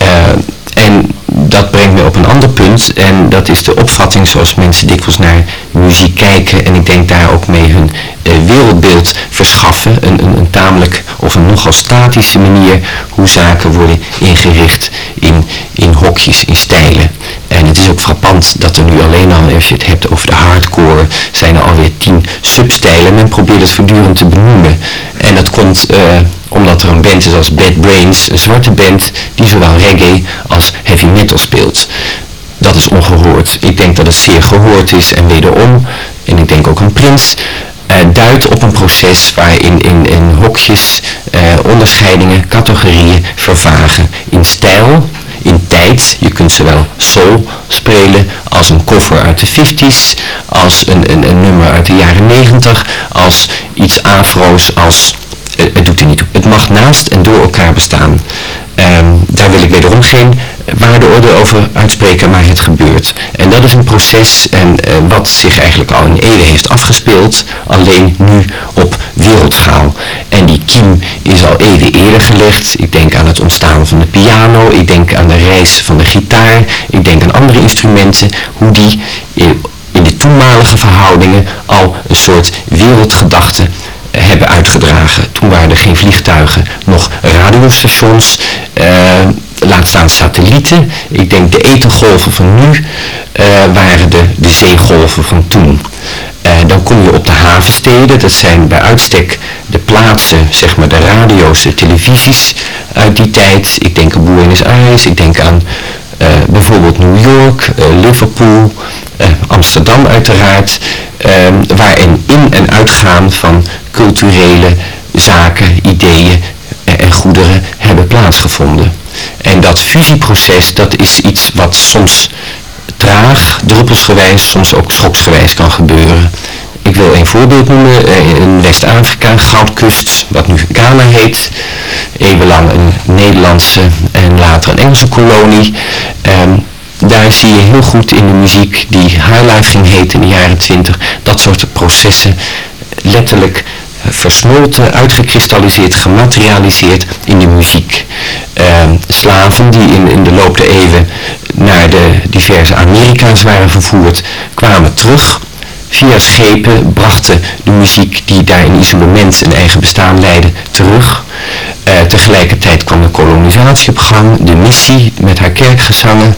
Uh, en dat brengt me op een ander punt en dat is de opvatting zoals mensen dikwijls naar muziek kijken en ik denk daar ook mee hun uh, wereldbeeld verschaffen, een, een, een, tamelijk of een nogal statische manier hoe zaken worden ingericht in, in hokjes, in stijlen. En het is ook frappant dat er nu alleen al, als je het hebt over de hardcore, zijn er alweer tien substijlen. Men probeert het voortdurend te benoemen. En dat komt uh, omdat er een band is als Bad Brains, een zwarte band, die zowel reggae als heavy metal speelt. Dat is ongehoord. Ik denk dat het zeer gehoord is en wederom, en ik denk ook een prins, uh, duidt op een proces waarin in, in hokjes, uh, onderscheidingen, categorieën vervagen in stijl, in tijd. Je kunt zowel soul spelen als een cover uit de 50s, als een, een, een nummer uit de jaren 90, als iets afro's, als het doet er niet toe. Het mag naast en door elkaar bestaan. Um, daar wil ik wederom geen waardeoordeel over uitspreken, maar het gebeurt. En dat is een proces en, uh, wat zich eigenlijk al in eeuwen heeft afgespeeld, alleen nu op wereldschaal. En die kiem is al eeuwen eerder gelegd. Ik denk aan het ontstaan van de piano, ik denk aan de reis van de gitaar, ik denk aan andere instrumenten, hoe die in de toenmalige verhoudingen al een soort wereldgedachte hebben uitgedragen. Toen waren er geen vliegtuigen, nog radiostations. Uh, laat staan satellieten. Ik denk de etengolven van nu waren de, de zeegolven van toen. dan kom je op de havensteden, dat zijn bij uitstek de plaatsen, zeg maar de radio's, de televisies uit die tijd. Ik denk aan Buenos Aires, ik denk aan bijvoorbeeld New York, Liverpool, Amsterdam uiteraard, waarin in en uitgaan van culturele zaken, ideeën en goederen hebben plaatsgevonden. En dat fusieproces, dat is iets wat soms traag, druppelsgewijs, soms ook schoksgewijs kan gebeuren. Ik wil een voorbeeld noemen. Eh, in West-Afrika, Goudkust, wat nu Ghana heet. Eeuwenlang een Nederlandse en later een Engelse kolonie. Um, daar zie je heel goed in de muziek die highlife ging heten in de jaren 20, dat soort processen letterlijk versmolten, uitgekristalliseerd, gematerialiseerd in de muziek. Ehm, slaven die in, in de loop der eeuwen naar de diverse Amerika's waren vervoerd, kwamen terug. Via schepen brachten de muziek die daar in isolement een eigen bestaan leidde terug. Uh, tegelijkertijd kwam de kolonisatie op gang, de missie met haar kerkgezangen,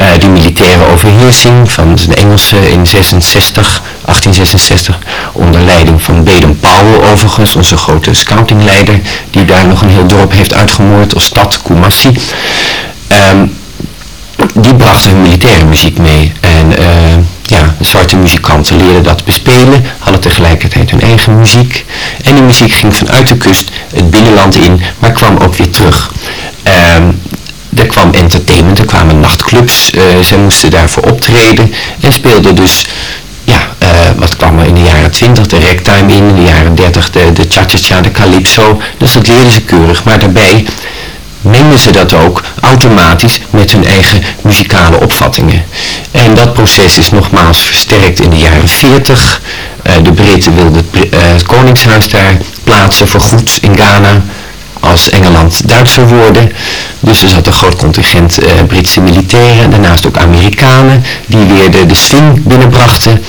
uh, die militaire overheersing van de Engelsen in 66, 1866 onder leiding van Baden Powell overigens, onze grote scoutingleider, die daar nog een heel dorp heeft uitgemoord, of stad, Kumasi. Um, die brachten hun militaire muziek mee en uh, ja, zwarte muzikanten leerden dat bespelen, hadden tegelijkertijd hun eigen muziek. En die muziek ging vanuit de kust het binnenland in, maar kwam ook weer terug. Um, er kwam entertainment, er kwamen nachtclubs, uh, zij moesten daarvoor optreden en speelden dus, ja, uh, wat kwam er in de jaren 20, de ragtime in, in de jaren 30 de, de cha-cha-cha, de calypso, dus dat leerden ze keurig, maar daarbij mengden ze dat ook automatisch met hun eigen muzikale opvattingen. En dat proces is nogmaals versterkt in de jaren 40. Uh, de Britten wilden het, uh, het koningshuis daar plaatsen voor goed in Ghana als Engeland Duitser worden. Dus er zat een groot contingent uh, Britse militairen, daarnaast ook Amerikanen, die weer de, de swing binnenbrachten.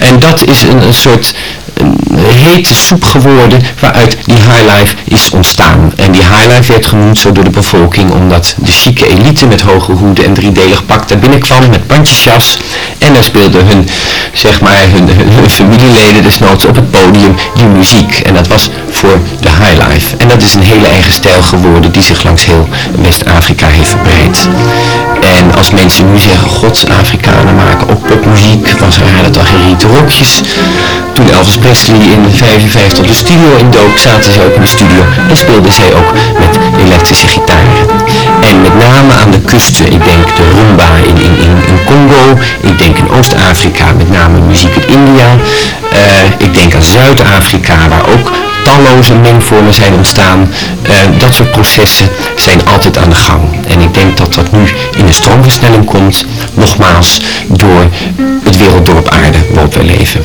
En dat is een, een soort een hete soep geworden waaruit die highlife is ontstaan. En die highlife werd genoemd zo door de bevolking omdat de chique elite met hoge hoeden en driedelig pak daar binnenkwam met pandjesjas. En daar speelden hun, zeg maar, hun, familieleden desnoods op het podium die muziek. En dat was voor de highlife. En dat is een hele eigen stijl geworden die zich langs heel West-Afrika heeft verbreid. En als mensen nu zeggen, god, Afrikanen maken ook popmuziek, was er dat al geen rokjes. Toen Elvis Presley in 1955 de studio indook, zaten zij ook in de studio en speelden zij ook met elektrische gitaren. En met name aan de kusten, ik denk de rumba in, in, in, in Congo, ik denk in Oost-Afrika, met name muziek uit India, uh, ik denk aan Zuid-Afrika, waar ook talloze mengvormen zijn ontstaan. Uh, dat soort processen zijn altijd aan de gang. En ik denk dat dat nu in de stroomversnelling komt, nogmaals, door het werelddorp aarde waarop wij leven.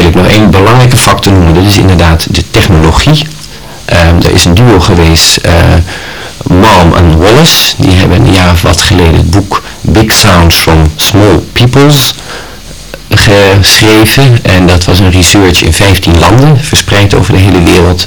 En... dat is inderdaad de technologie. er is een duo geweest, Malm en Wallace, die hebben een jaar of wat geleden het boek Big Sounds from Small Peoples geschreven. En dat was een research in 15 landen, verspreid over de hele wereld,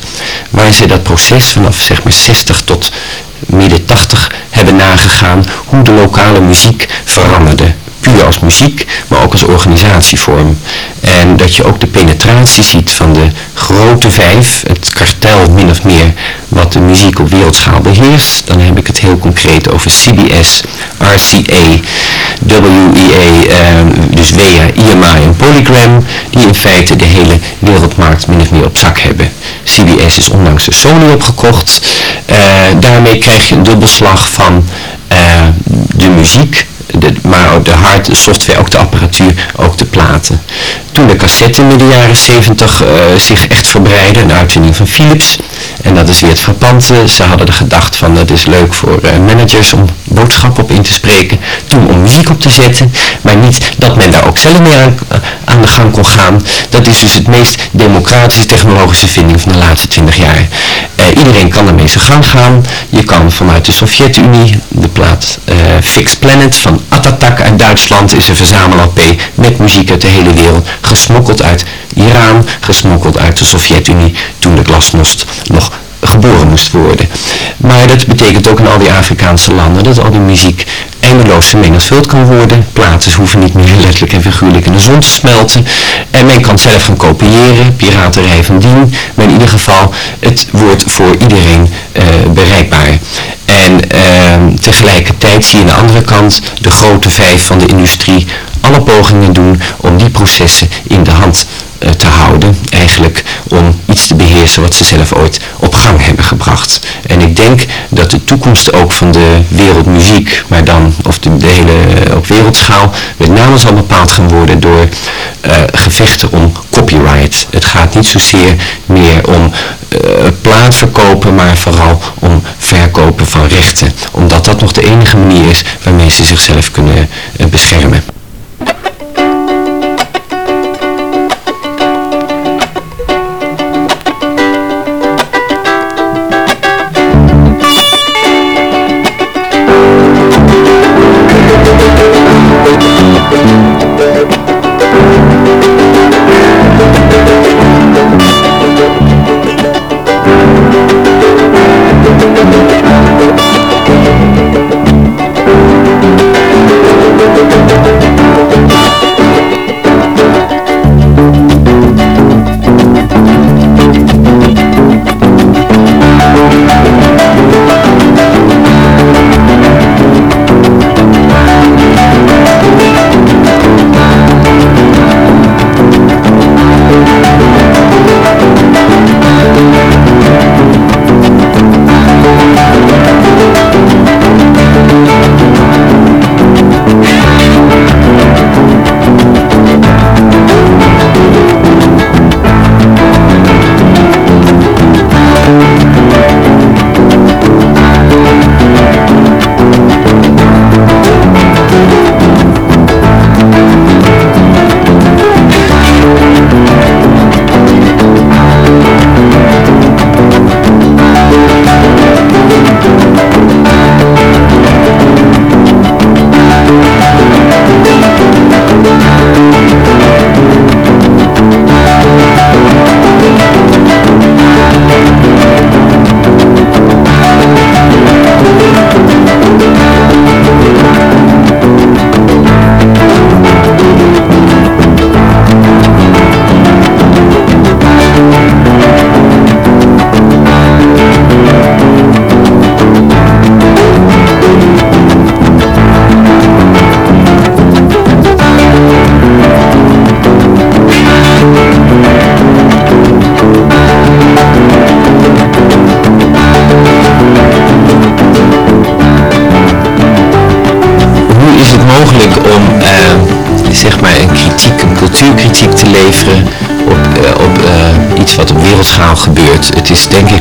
waar ze dat proces vanaf zeg maar 60 tot midden 80 hebben nagegaan hoe de lokale muziek veranderde puur als muziek, maar ook als organisatievorm. En dat je ook de penetratie ziet van de grote vijf, het kartel min of meer, wat de muziek op wereldschaal beheerst. Dan heb ik het heel concreet over CBS, RCA, WEA, ehm, dus WEA, EMI en Polygram, die in feite de hele wereldmarkt min of meer op zak hebben. CBS is onlangs de Sony opgekocht. Uh, daarmee krijg je een dubbelslag van uh, de muziek de, maar ook de hard software, ook de apparatuur, ook de platen. Toen de cassette in de jaren 70 uh, eh, zich echt verbreidde, een uitvinding van Philips. En dat is weer het frappante. Ze hadden de gedacht van het is leuk voor uh, managers om boodschappen op in te spreken. Toen om muziek op te zetten. Maar niet dat men daar ook zelf mee aan, aan de gang kon gaan. Dat is dus het meest democratische technologische vinding van de laatste 20 jaar. iedereen kan ermee zijn gang gaan. Je kan vanuit de Sovjet-Unie, de plaat Fixed Planet van Atatak uit Duitsland is een verzamel-LP met muziek uit de hele wereld, gesmokkeld uit Iran, gesmokkeld uit de Sovjet-Unie, toen de glasnost nog geboren moest worden. Maar dat betekent ook in al die Afrikaanse landen dat al die muziek eindeloos vermenigvuld kan worden. Platen hoeven niet meer letterlijk en figuurlijk in de zon te smelten. En men kan zelf gaan kopiëren, piraterij van dien. Maar in ieder geval, het wordt voor iedereen uh, bereikbaar. En uh, tegelijkertijd zie je aan de andere kant de grote vijf van de industrie alle pogingen doen om die processen in de hand uh, te houden. Eigenlijk om iets te beheersen wat ze zelf ooit op gang hebben gebracht. En ik denk dat de toekomst ook van de wereldmuziek, maar dan, of de, hele uh, op wereldschaal, met name zal bepaald gaan worden door uh, gevechten om copyright. Het gaat niet zozeer meer om plaat verkopen, maar vooral om verkopen van rechten. Omdat dat nog de enige manier is waarmee ze zichzelf kunnen beschermen.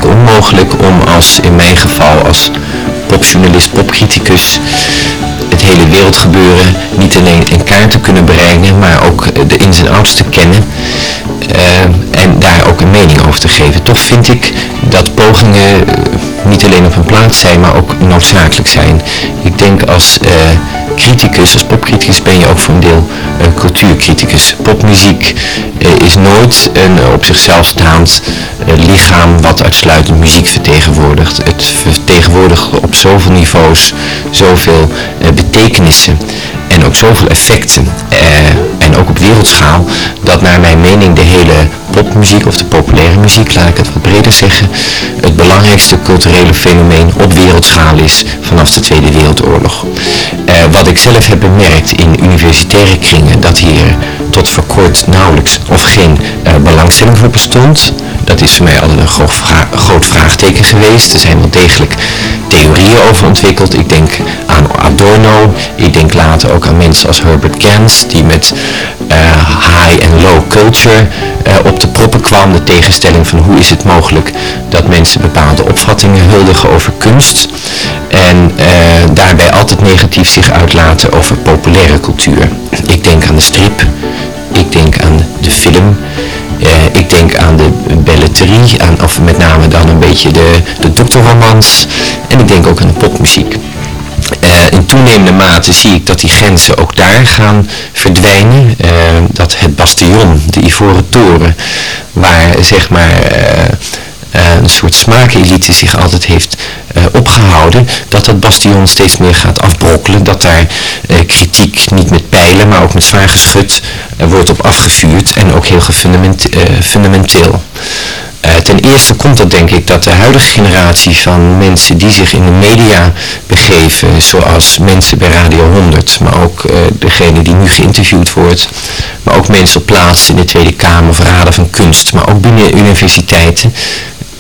Onmogelijk om als, in mijn geval, als popjournalist, popcriticus, het hele wereldgebeuren niet alleen in kaart te kunnen brengen, maar ook de ins en outs te kennen. Uh, en daar ook een mening over te geven. Toch vind ik dat pogingen niet alleen op hun plaats zijn, maar ook noodzakelijk zijn. Ik denk als criticus, als popcriticus ben je ook voor een deel cultuurcriticus. Popmuziek is nooit een op zichzelf staand lichaam wat uitsluitend muziek vertegenwoordigt. Het vertegenwoordigt op zoveel niveaus zoveel betekenissen en ook zoveel effecten en ook op wereldschaal dat naar mijn mening de hele popmuziek of de populaire muziek, laat ik het wat breder zeggen, het belangrijkste culturele fenomeen op wereldschaal is vanaf de Tweede Wereldoorlog. Eh, wat ik zelf heb bemerkt in universitaire kringen, dat hier tot voor kort nauwelijks of geen uh, belangstelling voor bestond. Dat is voor mij altijd een groot, groot vraagteken geweest. Er zijn wel degelijk theorieën over ontwikkeld. Ik denk aan Adorno, ik denk later ook aan mensen als Herbert Gans, die met uh, high en low culture uh, op de proppen kwam. De tegenstelling van hoe is het mogelijk dat mensen bepaalde opvattingen huldigen over kunst. En uh, daarbij altijd negatief zich uitlaten over populaire cultuur. Ik denk aan de strip, ik denk aan de film, ik denk aan de belletterie, aan, of met name dan een beetje de, de dokterromans. En ik denk ook aan de popmuziek. Uh, in toenemende mate zie ik dat die grenzen ook daar gaan verdwijnen. Uh, dat het bastion, de Ivoren Toren, waar zeg maar uh, een soort smaakelite zich altijd heeft opgehouden, dat dat bastion steeds meer gaat afbrokkelen. Dat daar kritiek niet met pijlen, maar ook met zwaar geschut wordt op afgevuurd en ook heel fundamenteel. Uh, ten eerste komt dat denk ik dat de huidige generatie van mensen die zich in de media begeven, zoals mensen bij Radio 100, maar ook uh, degene die nu geïnterviewd wordt, maar ook mensen op plaats in de Tweede Kamer of Raden van Kunst, maar ook binnen universiteiten,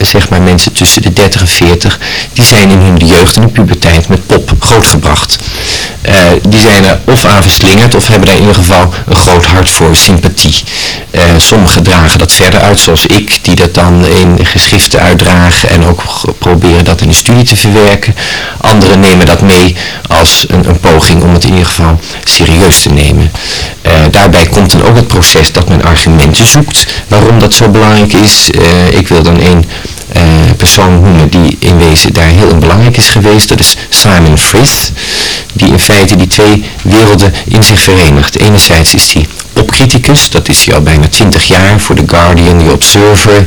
zeg maar mensen tussen de 30 en 40, die zijn in hun jeugd en de puberteit met pop grootgebracht. Uh, die zijn er of aan verslingerd of hebben daar in ieder geval een groot hart voor sympathie. Uh, sommigen dragen dat verder uit, zoals ik, die dat dan in geschriften uitdragen en ook proberen dat in de studie te verwerken. Anderen nemen dat mee als een, poging om het in ieder geval serieus te nemen. Uh, daarbij komt dan ook het proces dat men argumenten zoekt waarom dat zo belangrijk is. ik wil dan een uh, persoon noemen die in wezen daar heel belangrijk is geweest. Dat is Simon Frith, die in feite die twee werelden in zich verenigt. Enerzijds is hij popcriticus, dat is hij al bijna 20 jaar voor The Guardian, The Observer,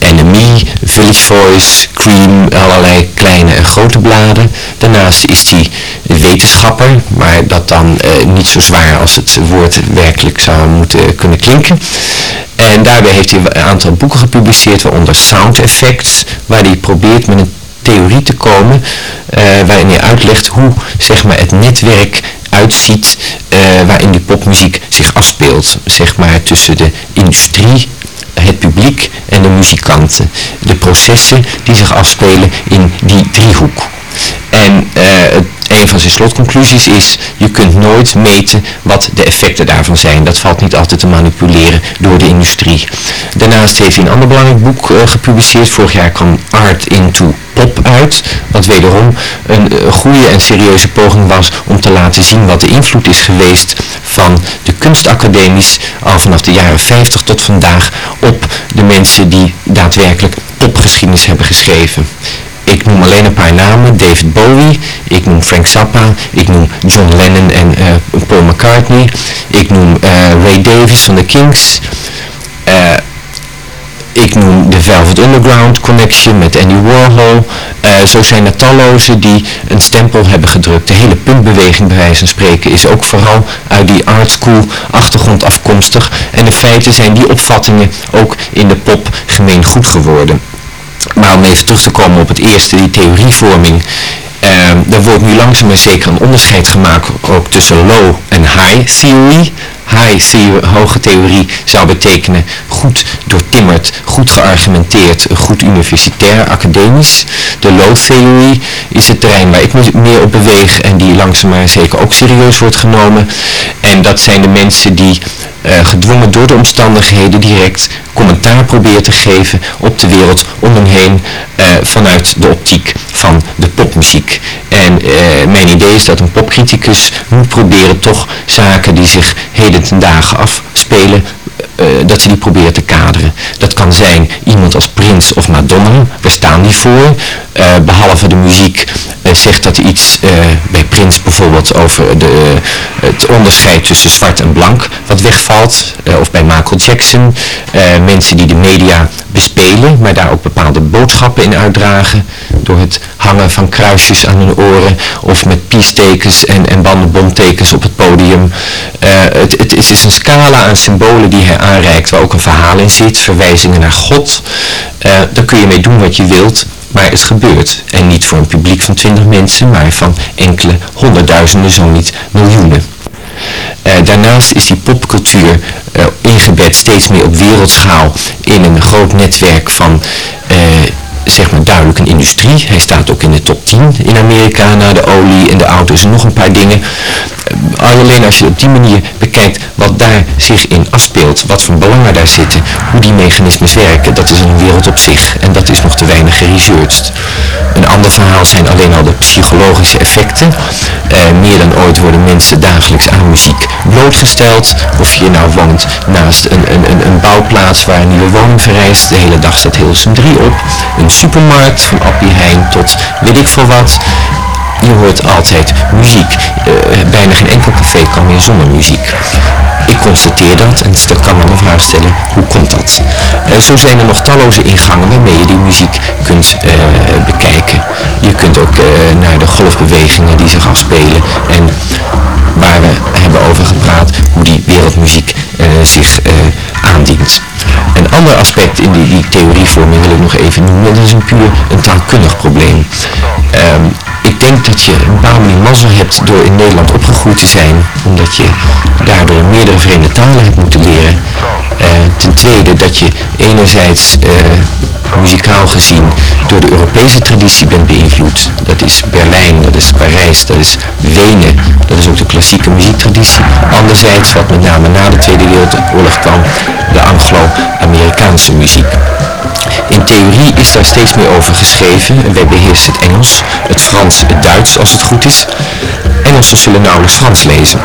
NME, Village Voice, Cream, allerlei kleine en grote bladen. Daarnaast is hij wetenschapper, maar dat dan uh, niet zo zwaar als het woord werkelijk zou moeten kunnen klinken. En daarbij heeft hij een aantal boeken gepubliceerd, waaronder Sound Effects, waar hij probeert met een theorie te komen, uh, waarin hij uitlegt hoe zeg maar, het netwerk uitziet uh, waarin die popmuziek zich afspeelt. Zeg maar tussen de industrie, het publiek en de muzikanten. De processen die zich afspelen in die driehoek. En uh, een van zijn slotconclusies is, je kunt nooit meten wat de effecten daarvan zijn. Dat valt niet altijd te manipuleren door de industrie. Daarnaast heeft hij een ander belangrijk boek uh, gepubliceerd. Vorig jaar kwam Art into Pop uit. Wat wederom een uh, goede en serieuze poging was om te laten zien wat de invloed is geweest van de kunstacademies al vanaf de jaren 50 tot vandaag op de mensen die daadwerkelijk popgeschiedenis hebben geschreven. Ik noem alleen een paar namen. David Bowie, ik noem Frank Zappa, ik noem John Lennon en uh, Paul McCartney. Ik noem uh, Ray Davis van de Kings. Uh, ik noem de Velvet Underground Connection met Andy Warhol. zo zijn er talloze die een stempel hebben gedrukt. De hele puntbeweging bij wijze van spreken is ook vooral uit die art school achtergrond afkomstig. En in feite zijn die opvattingen ook in de pop gemeen goed geworden. Maar om even terug te komen op het eerste, die theorievorming. Uh, er wordt nu langzaam maar zeker een onderscheid gemaakt ook tussen low en high theory. High theory, hoge theorie zou betekenen goed doortimmerd, goed geargumenteerd, goed universitair, academisch. De low theory is het terrein waar ik me meer op beweeg en die langzaam maar zeker ook serieus wordt genomen. En dat zijn de mensen die uh, gedwongen door de omstandigheden direct commentaar proberen te geven op de wereld de optiek van de popmuziek. En uh, mijn idee is dat een popcriticus moet proberen toch zaken die zich heden ten dagen afspelen, uh, dat ze die proberen te kaderen. Dat kan zijn iemand als Prince of Madonna, waar staan die voor? behalve de muziek zegt dat iets bij Prince bijvoorbeeld over de, het onderscheid tussen zwart en blank wat wegvalt. of bij Michael Jackson, mensen die de media bespelen, maar daar ook bepaalde boodschappen in uitdragen. Door het hangen van kruisjes aan hun oren of met piestekens en, en bandenbomtekens op het podium. Het, het, is een scala aan symbolen die hij aanreikt waar ook een verhaal in zit, verwijzingen naar God. Daar kun je mee doen wat je wilt, maar het gebeurt. En niet voor een publiek van 20 mensen, maar van enkele honderdduizenden, zo niet miljoenen. Uh, daarnaast is die popcultuur uh, ingebed steeds meer op wereldschaal in een groot netwerk van uh, zeg maar duidelijk een industrie. Hij staat ook in de top 10 in Amerika na de olie en de auto's en nog een paar dingen. Alleen als je op die manier bekijkt wat daar zich in afspeelt, wat voor belangen daar zitten, hoe die mechanismes werken, dat is een wereld op zich en dat is nog te weinig geresearched. Een ander verhaal zijn alleen al de psychologische effecten. Eh, meer dan ooit worden mensen dagelijks aan muziek blootgesteld. Of je nou woont naast een, een, een, bouwplaats waar een nieuwe woning verrijst. De hele dag staat Hilversum 3 op. Een supermarkt van Appie Heijn tot weet ik veel wat je hoort altijd muziek. Uh, bijna geen enkel café kan meer zonder muziek. Ik constateer dat en stel, kan dan de vraag stellen, hoe komt dat? Uh, zo zijn er nog talloze ingangen waarmee je die muziek kunt uh, bekijken. Je kunt ook naar de golfbewegingen die zich afspelen en waar we hebben over gepraat, hoe die wereldmuziek zich aandient. Een ander aspect in die, die theorievorming wil ik nog even noemen, dat is een puur een taalkundig probleem. Um, ik denk dat je een bepaalde manier mazzel hebt door in Nederland opgegroeid te zijn, omdat je daardoor meerdere vreemde talen hebt moeten leren. Uh, ten tweede dat je enerzijds muzikaal gezien door de Europese traditie bent beïnvloed. Dat is Berlijn, dat is Parijs, dat is Wenen, dat is ook de klassieke muziektraditie. Anderzijds, wat met name na de Tweede Wereldoorlog kwam, de Anglo-Amerikaanse muziek. In theorie is daar steeds meer over geschreven en wij beheersen het Engels, het Frans, het Duits als het goed is. Engelsen zullen nauwelijks Frans lezen.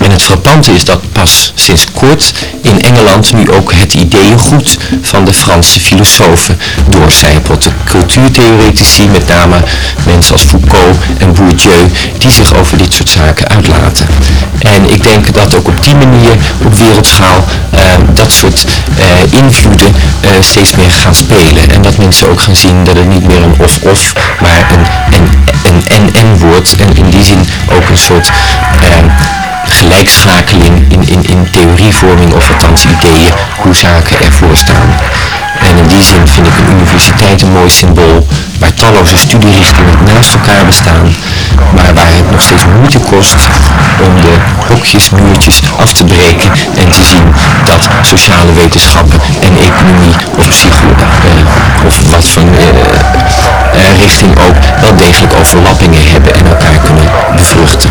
En het frappante is dat pas sinds kort in Engeland nu ook het ideeëngoed van de Franse filosofen doorcijpelt. De cultuurtheoretici, met name mensen als Foucault en Bourdieu, die zich over dit soort zaken uitlaten. En ik denk dat ook op die manier op wereldschaal uh, dat soort uh, invloeden uh, steeds meer gaan spelen. En dat mensen ook gaan zien dat het niet meer een of-of, maar een en-en wordt. En in die zin ook een soort gelijkschakeling in, in, in theorievorming of althans ideeën hoe zaken ervoor staan in die zin vind ik een universiteit een mooi symbool waar talloze studierichtingen naast elkaar bestaan, maar waar het nog steeds moeite kost om de hokjes, muurtjes af te breken en te zien dat sociale wetenschappen en economie of psychologie eh, of wat van eh, eh, richting ook wel degelijk overlappingen hebben en elkaar kunnen bevruchten.